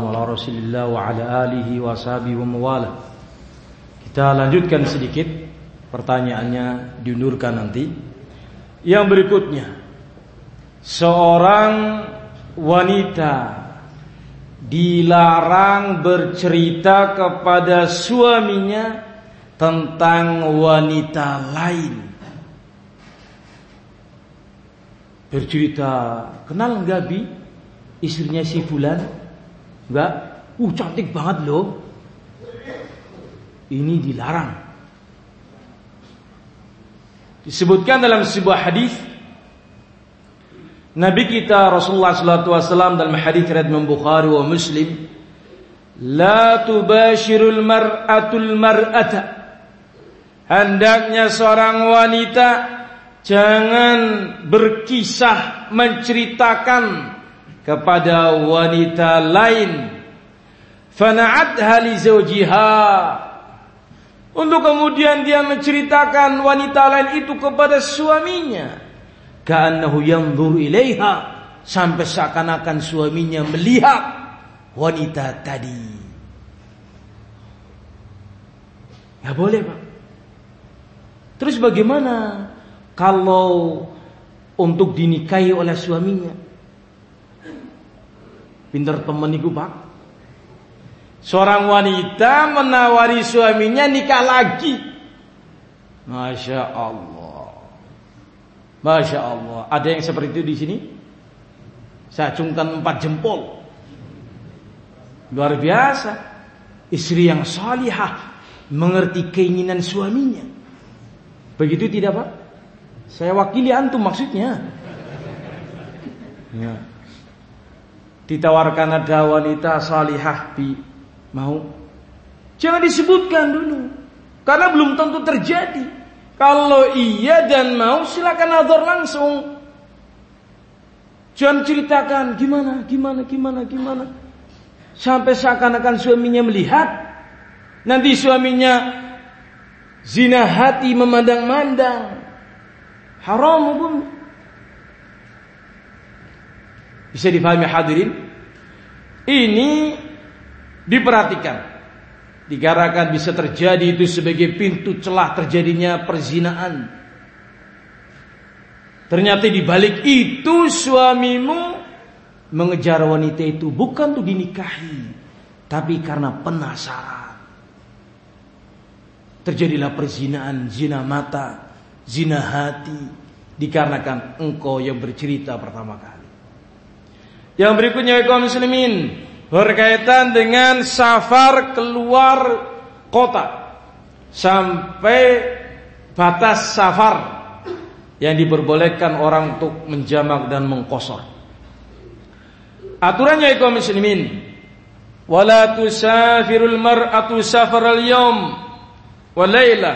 Rasulullah wa wa sahbihi. Kita lanjutkan sedikit pertanyaannya diundurkan nanti. Yang berikutnya seorang wanita dilarang bercerita kepada suaminya tentang wanita lain. Bercerita, kenal nggak bi istrinya si Fulan? Enggak? Uh cantik banget loh. Ini dilarang. Disebutkan dalam sebuah hadis Nabi kita Rasulullah SAW dalam hadis riwayat Bukhari wa Muslim, "La tubashirul mar'atul mar'ata." Hendaknya seorang wanita jangan berkisah menceritakan kepada wanita lain. Fana'adha li zawjiha. Untuk kemudian dia menceritakan wanita lain itu kepada suaminya. Ka'annahu yanzur ilaiha. Sampai seakan-akan suaminya melihat wanita tadi. Ya boleh Pak. Terus bagaimana kalau untuk dinikahi oleh suaminya Pinter temen iku pak. Seorang wanita menawari suaminya nikah lagi. Masya Allah. Masya Allah. Ada yang seperti itu di sini? Saya acungkan empat jempol. Luar biasa. Istri yang salihah. Mengerti keinginan suaminya. Begitu tidak pak? Saya wakili antum maksudnya. Ya ditawarkan ada wanita salihah bi mau? Jangan disebutkan dulu karena belum tentu terjadi. Kalau iya dan mau silakan nazar langsung. Jangan ceritakan gimana gimana gimana gimana? Sampai seakan-akan suaminya melihat. Nanti suaminya zina hati memandang-mandang. Haram pun bisa difahami hadirin? Ini diperhatikan. Dikarenakan bisa terjadi itu sebagai pintu celah terjadinya perzinaan. Ternyata di balik itu suamimu mengejar wanita itu bukan untuk dinikahi, tapi karena penasaran. Terjadilah perzinaan, zina mata, zina hati dikarenakan engkau yang bercerita pertama kali. Yang berikutnya kaum muslimin berkaitan dengan safar keluar kota sampai batas safar yang diperbolehkan orang untuk menjamak dan mengkosor. Aturannya kaum muslimin wala tusafirul mar'atu safar al-yawm wa layla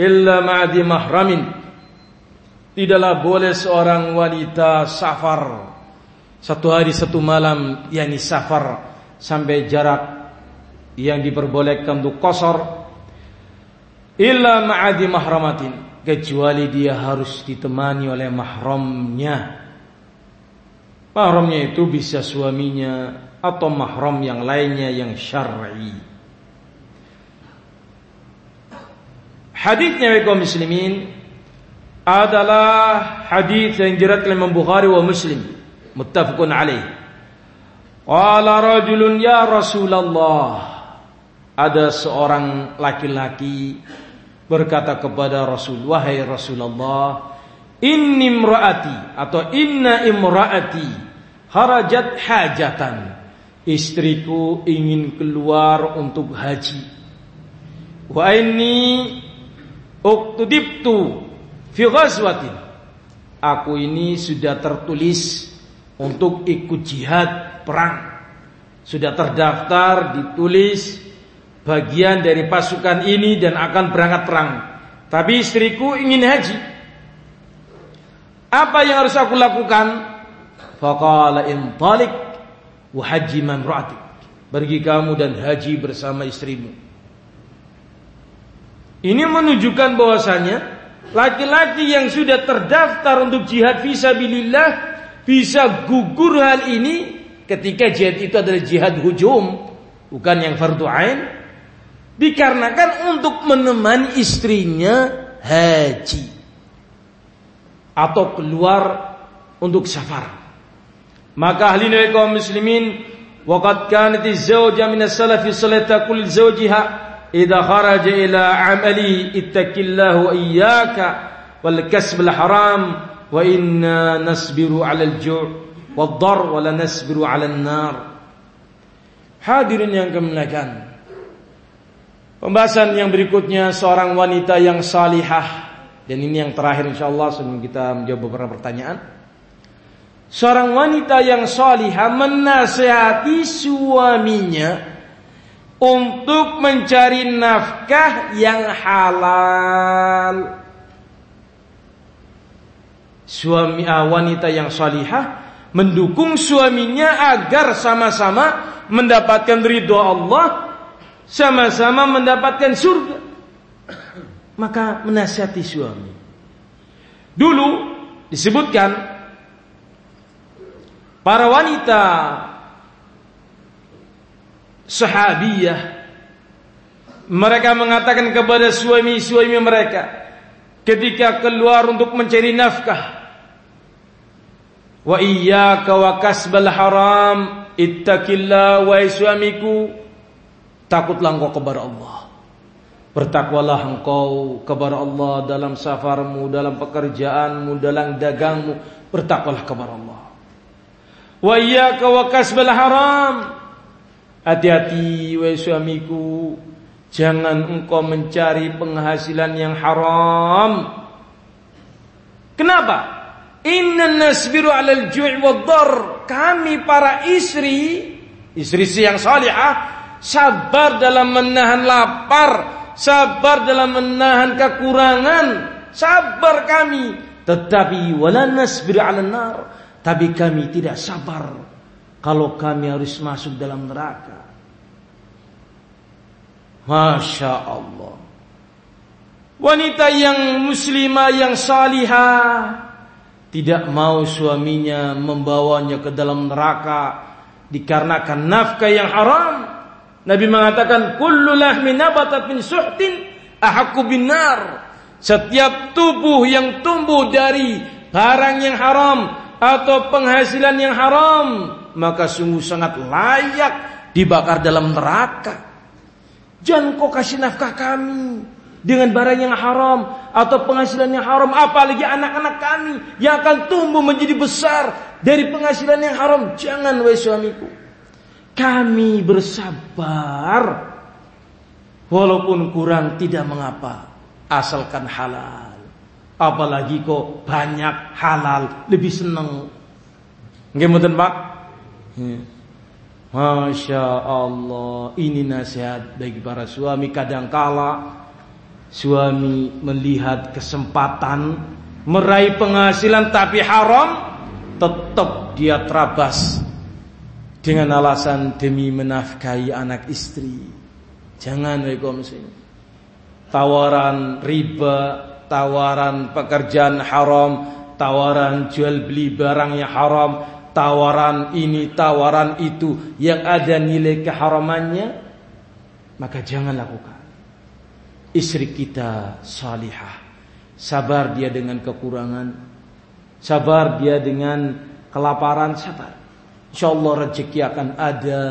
illa ma'di mahramin. Tidaklah boleh seorang wanita safar satu hari satu malam yakni safar sampai jarak yang diperbolehkan untuk kosor illa ma'adi mahramatin kecuali dia harus ditemani oleh mahramnya. Mahramnya itu bisa suaminya atau mahram yang lainnya yang syar'i. Hadisnya kaum muslimin adalah hadis yang diriwayatkan Imam Bukhari wa Muslim muttafaqun alaih. Qala rajulun ya rasulullah. Ada seorang laki-laki berkata kepada Rasul wahai Rasulullah inni imraati atau inna imraati harajat hajatan. Istriku ingin keluar untuk haji. Wa inni uktudibtu fi ghazwatin. Aku ini sudah tertulis untuk ikut jihad perang. Sudah terdaftar, ditulis bagian dari pasukan ini dan akan berangkat perang. Tapi istriku ingin haji. Apa yang harus aku lakukan? Faqala intalik wa haji man. Pergi kamu dan haji bersama istrimu. Ini menunjukkan bahwasanya laki-laki yang sudah terdaftar untuk jihad fisabilillah bisa gugur hal ini ketika jihad itu adalah jihad hujum, bukan yang fardu ain, dikarenakan untuk menemani istrinya haji atau keluar untuk safar. Maka ahli kaum muslimin waqad kanat az-zawja min as-salaf salata kull zawjiha idza kharaja ila amali ittaqillahu iyyaka wal kasb al-haram wa inna nasbiru 'ala al-ju' wad-dar wa la nasbiru 'ala an-nar. Hadirin yang kemuliaan. Pembahasan yang berikutnya seorang wanita yang salihah dan ini yang terakhir insyaallah sebelum kita menjawab beberapa pertanyaan. Seorang wanita yang salihah menasehati suaminya untuk mencari nafkah yang halal. Suami ah, wanita yang salihah mendukung suaminya agar sama-sama mendapatkan ridho Allah, sama-sama mendapatkan surga maka menasihati suami. Dulu disebutkan para wanita sahabiyah mereka mengatakan kepada suami-suami mereka ketika keluar untuk mencari nafkah wa iyyaka wa kasbal haram ittaqillah wa suamiku takutlah engkau kepada Allah Bertakwalah engkau kepada Allah dalam safarmu, dalam pekerjaanmu, dalam dagangmu. Bertakwalah kepada Allah. Wa iyyaka wa kasbal haram. Hati-hati wahai suamiku, jangan engkau mencari penghasilan yang haram. Kenapa? Inna nasbiru 'alal ju'i wad-dar. Kami para istri, istri yang salihah, sabar dalam menahan lapar, sabar dalam menahan kekurangan, sabar kami. Tetapi wala nasbir 'ala nar, tapi kami tidak sabar kalau kami harus masuk dalam neraka. Masya Allah. Wanita yang muslimah yang salihah tidak mau suaminya membawanya ke dalam neraka dikarenakan nafkah yang haram Nabi mengatakan kullu lahmi nabatat min suhtin ahakku binar. Setiap tubuh yang tumbuh dari barang yang haram atau penghasilan yang haram maka sungguh sangat layak dibakar dalam neraka. Jangan kau kasih nafkah kami dengan barang yang haram atau penghasilan yang haram apalagi anak-anak kami yang akan tumbuh menjadi besar dari penghasilan yang haram jangan wahai suamiku kami bersabar walaupun kurang tidak mengapa asalkan halal. Apalagi kok banyak halal lebih senang. Nggih mboten Pak? Masya Allah Ini nasihat bagi para suami Kadangkala Suami melihat kesempatan Meraih penghasilan tapi haram Tetap dia terabas dengan alasan demi menafkahi anak istri. Jangan muslim. Tawaran riba, tawaran pekerjaan haram, tawaran jual beli barang yang haram, tawaran ini, tawaran itu yang ada nilai keharamannya, maka jangan lakukan. Istri kita salihah, sabar dia dengan kekurangan, sabar dia dengan kelaparan, sabar. Insya Allah rezeki akan ada.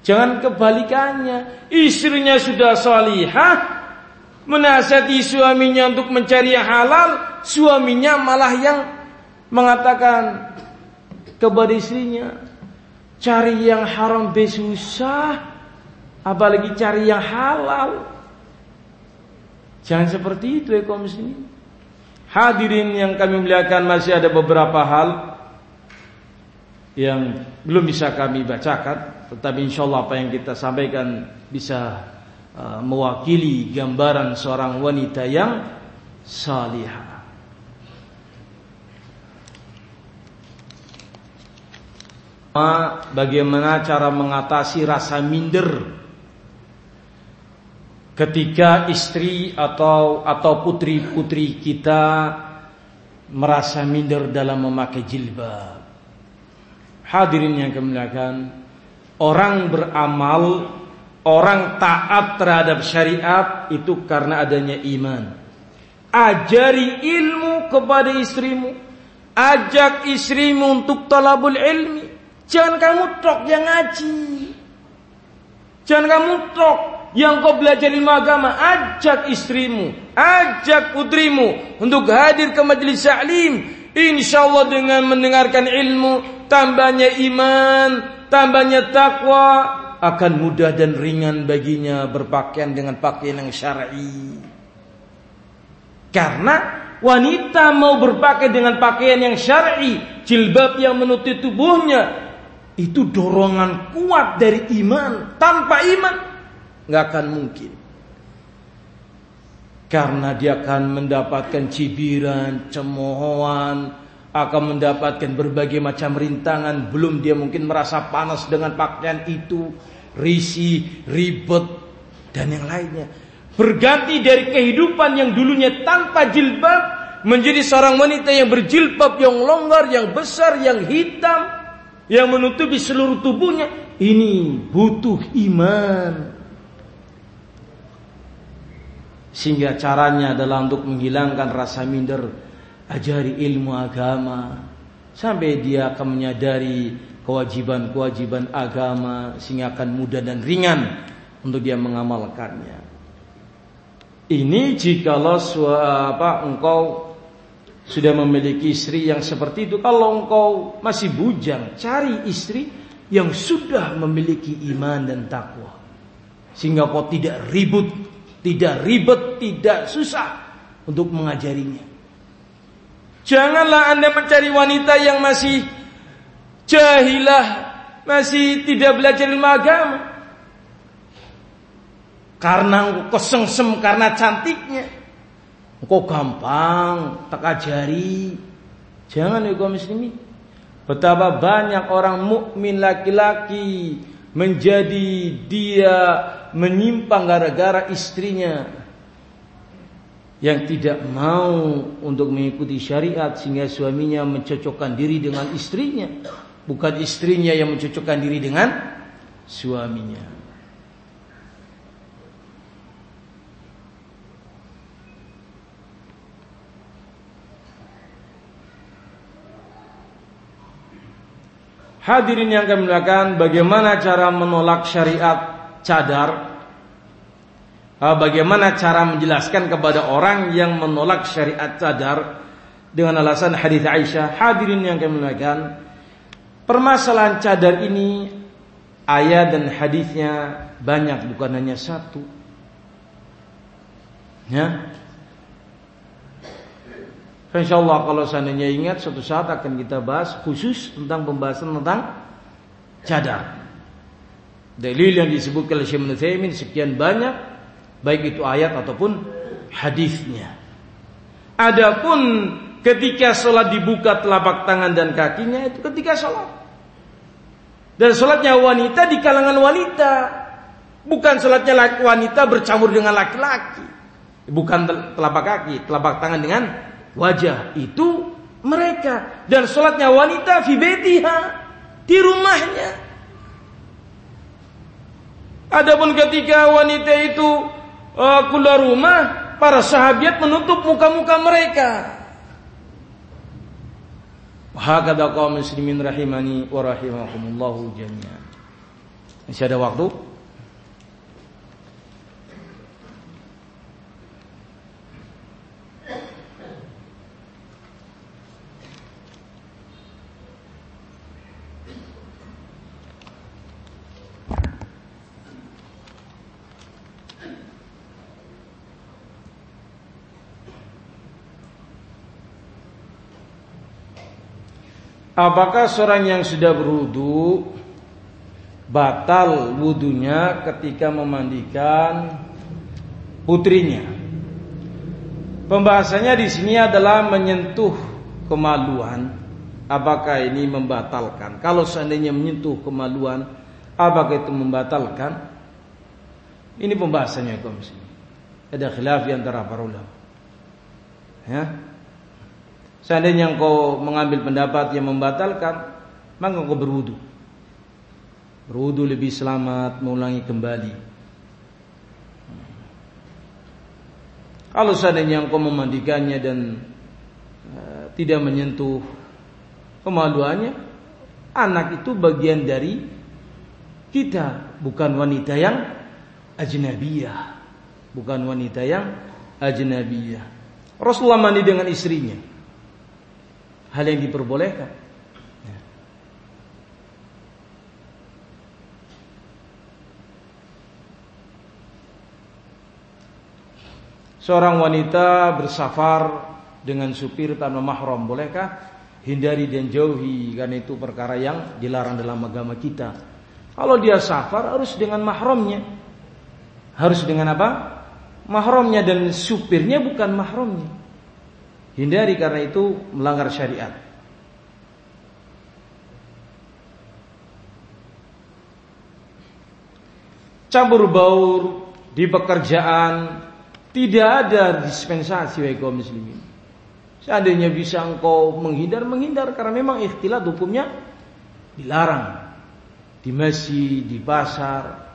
Jangan kebalikannya. Istrinya sudah salihah. Menasihati suaminya untuk mencari yang halal. Suaminya malah yang mengatakan kepada istrinya. Cari yang haram besusah. Apalagi cari yang halal. Jangan seperti itu ya kaum muslimin. Hadirin yang kami muliakan masih ada beberapa hal yang belum bisa kami bacakan tetapi insya Allah apa yang kita sampaikan bisa uh, mewakili gambaran seorang wanita yang salihah bagaimana cara mengatasi rasa minder ketika istri atau atau putri-putri kita merasa minder dalam memakai jilbab Hadirin yang kemuliaan, orang beramal, orang taat terhadap syariat itu karena adanya iman. Ajari ilmu kepada istrimu, ajak istrimu untuk talabul ilmi. Jangan kamu tok yang ngaji. Jangan kamu tok yang kau belajar ilmu agama, ajak istrimu, ajak putrimu untuk hadir ke majelis taklim. Insya Allah dengan mendengarkan ilmu, tambahnya iman, tambahnya takwa, akan mudah dan ringan baginya berpakaian dengan pakaian yang syar'i. Karena wanita mau berpakaian dengan pakaian yang syar'i, jilbab yang menutupi tubuhnya, itu dorongan kuat dari iman. Tanpa iman, nggak akan mungkin. Karena dia akan mendapatkan cibiran, cemoohan, akan mendapatkan berbagai macam rintangan. Belum dia mungkin merasa panas dengan pakaian itu, risi, ribet, dan yang lainnya. Berganti dari kehidupan yang dulunya tanpa jilbab menjadi seorang wanita yang berjilbab, yang longgar, yang besar, yang hitam, yang menutupi seluruh tubuhnya. Ini butuh iman. Sehingga caranya adalah untuk menghilangkan rasa minder. Ajari ilmu agama. Sampai dia akan menyadari kewajiban-kewajiban agama. Sehingga akan mudah dan ringan untuk dia mengamalkannya. Ini jikalau apa engkau sudah memiliki istri yang seperti itu. Kalau engkau masih bujang, cari istri yang sudah memiliki iman dan takwa. Sehingga kau tidak ribut tidak ribet, tidak susah untuk mengajarinya. Janganlah Anda mencari wanita yang masih jahilah, masih tidak belajar ilmu agama. Karena kesengsem karena cantiknya. Engkau gampang tak ajari. Jangan ya muslimin. Betapa banyak orang mukmin laki-laki menjadi dia menyimpang gara-gara istrinya yang tidak mau untuk mengikuti syariat sehingga suaminya mencocokkan diri dengan istrinya bukan istrinya yang mencocokkan diri dengan suaminya Hadirin yang kami muliakan, bagaimana cara menolak syariat cadar? Ah, bagaimana cara menjelaskan kepada orang yang menolak syariat cadar dengan alasan hadis Aisyah? Hadirin yang kami muliakan, permasalahan cadar ini ayat dan hadisnya banyak bukan hanya satu. Ya, Insya Allah kalau seandainya ingat suatu saat akan kita bahas khusus tentang pembahasan tentang cadar. Dalil yang disebutkan oleh Syekh sekian banyak baik itu ayat ataupun hadisnya. Adapun ketika sholat dibuka telapak tangan dan kakinya itu ketika sholat. Dan sholatnya wanita di kalangan wanita. Bukan sholatnya wanita bercampur dengan laki-laki. Bukan telapak kaki, telapak tangan dengan wajah itu mereka dan sholatnya wanita fi di rumahnya. Adapun ketika wanita itu uh, keluar rumah, para sahabat menutup muka-muka mereka. Hakada kaum muslimin rahimani wa rahimakumullahu jami'an. Masih ada waktu? Apakah seorang yang sudah berwudu batal wudunya ketika memandikan putrinya? Pembahasannya di sini adalah menyentuh kemaluan. Apakah ini membatalkan? Kalau seandainya menyentuh kemaluan, apakah itu membatalkan? Ini pembahasannya kaum Ada khilaf di antara para ulama. Ya, Seandainya engkau mengambil pendapat yang membatalkan, maka engkau berwudu. Berwudu lebih selamat, mengulangi kembali. Kalau seandainya engkau memandikannya dan uh, tidak menyentuh kemaluannya, anak itu bagian dari kita, bukan wanita yang ajnabiyah. Bukan wanita yang ajnabiyah. Rasulullah mandi dengan istrinya. Hal yang diperbolehkan. Ya. Seorang wanita bersafar dengan supir tanpa mahram bolehkah? Hindari dan jauhi karena itu perkara yang dilarang dalam agama kita. Kalau dia safar harus dengan mahramnya. Harus dengan apa? mahramnya dan supirnya bukan mahramnya. Hindari karena itu melanggar syariat. Campur baur di pekerjaan tidak ada dispensasi bagi kaum muslimin. Seandainya bisa engkau menghindar, menghindar karena memang ikhtilat hukumnya dilarang. Di masjid, di pasar,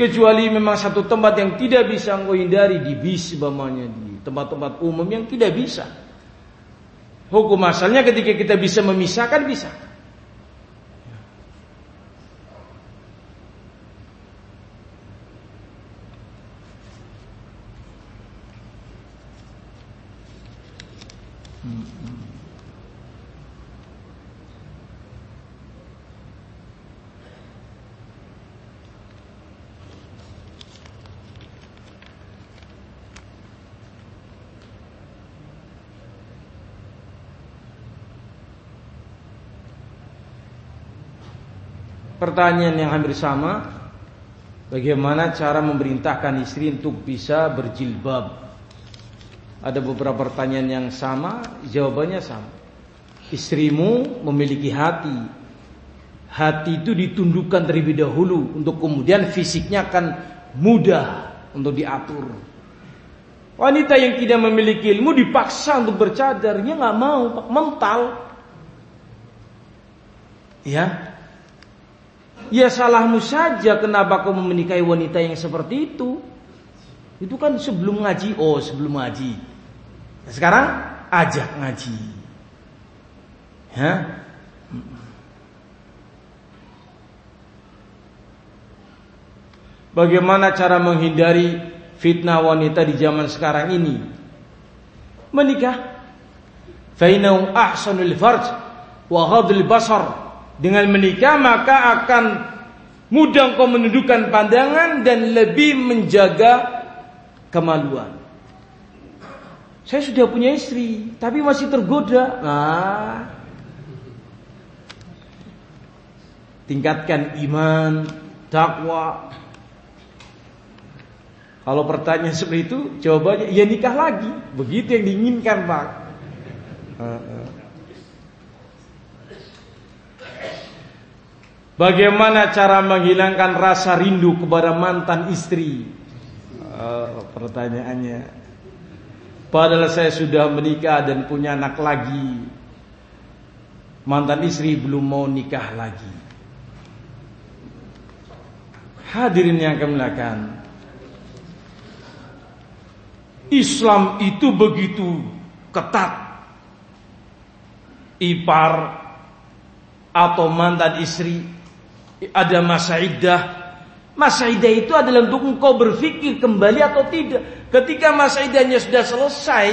Kecuali memang satu tempat yang tidak bisa engkau hindari di bis bamanya di tempat-tempat umum yang tidak bisa. Hukum asalnya ketika kita bisa memisahkan bisa. Pertanyaan yang hampir sama Bagaimana cara memerintahkan istri untuk bisa berjilbab? Ada beberapa pertanyaan yang sama Jawabannya sama. Istrimu memiliki hati. Hati itu ditundukkan terlebih dahulu Untuk kemudian fisiknya akan mudah Untuk diatur. Wanita yang tidak memiliki ilmu dipaksa untuk bercadar. Dia nggak mau, mental Ya, Ya salahmu saja kenapa kamu menikahi wanita yang seperti itu. Itu kan sebelum ngaji, oh sebelum ngaji. Nah, sekarang ajak ngaji. Ya. Bagaimana cara menghindari fitnah wanita di zaman sekarang ini? Menikah. Fainau ahsanul farj wa ghadul basar dengan menikah maka akan mudah kau menundukkan pandangan dan lebih menjaga kemaluan. Saya sudah punya istri, tapi masih tergoda. Nah, tingkatkan iman, takwa. Kalau pertanyaan seperti itu, jawabannya ya nikah lagi. Begitu yang diinginkan, Pak. Bagaimana cara menghilangkan rasa rindu kepada mantan istri? Uh, pertanyaannya. Padahal saya sudah menikah dan punya anak lagi. Mantan istri belum mau nikah lagi. Hadirin yang kemuliaan. Islam itu begitu ketat. Ipar atau mantan istri ada masa iddah. Masa iddah itu adalah untuk engkau berpikir kembali atau tidak. Ketika masa iddahnya sudah selesai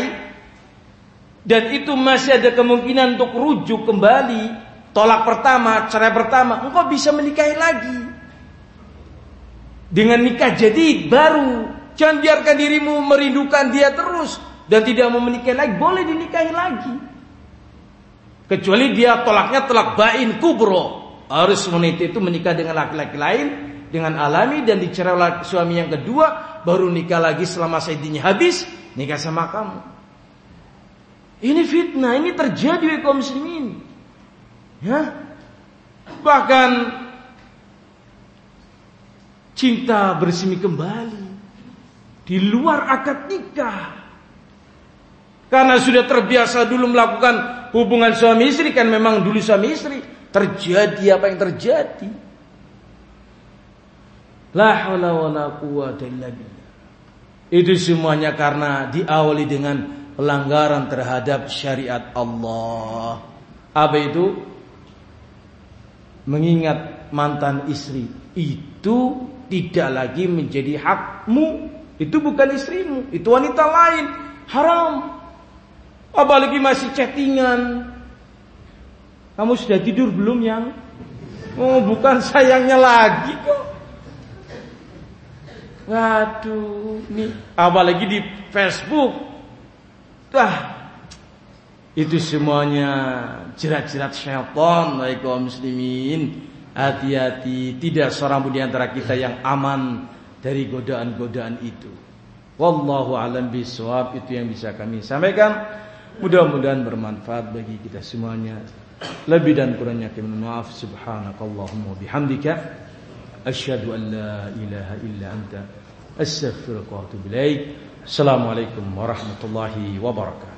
dan itu masih ada kemungkinan untuk rujuk kembali, tolak pertama, cerai pertama, engkau bisa menikahi lagi. Dengan nikah jadi baru, jangan biarkan dirimu merindukan dia terus dan tidak mau menikahi lagi, boleh dinikahi lagi. Kecuali dia tolaknya tolak bain kubro, harus wanita itu menikah dengan laki-laki lain dengan alami dan dicerai oleh suami yang kedua baru nikah lagi selama saidinya habis nikah sama kamu. Ini fitnah, ini terjadi di kaum muslimin. Ya. Bahkan cinta bersemi kembali di luar akad nikah. Karena sudah terbiasa dulu melakukan hubungan suami istri kan memang dulu suami istri terjadi apa yang terjadi. La haula wala quwata illa. Itu semuanya karena diawali dengan pelanggaran terhadap syariat Allah. Apa itu? Mengingat mantan istri itu tidak lagi menjadi hakmu. Itu bukan istrimu, itu wanita lain. Haram. Apalagi masih chattingan. Kamu sudah tidur belum yang? Oh, bukan sayangnya lagi kok. Waduh, nih apalagi di Facebook. Dah, itu semuanya jerat-jerat syaitan, baik muslimin. Hati-hati, tidak seorang pun di antara kita yang aman dari godaan-godaan itu. Wallahu alam bisawab itu yang bisa kami sampaikan. Mudah-mudahan bermanfaat bagi kita semuanya. Lebih dan kurangnya kami maaf. Subhanakallahumma bihamdika. Asyhadu an la ilaha illa anta. Astaghfiruka wa atubu ilaik. Assalamualaikum warahmatullahi wabarakatuh.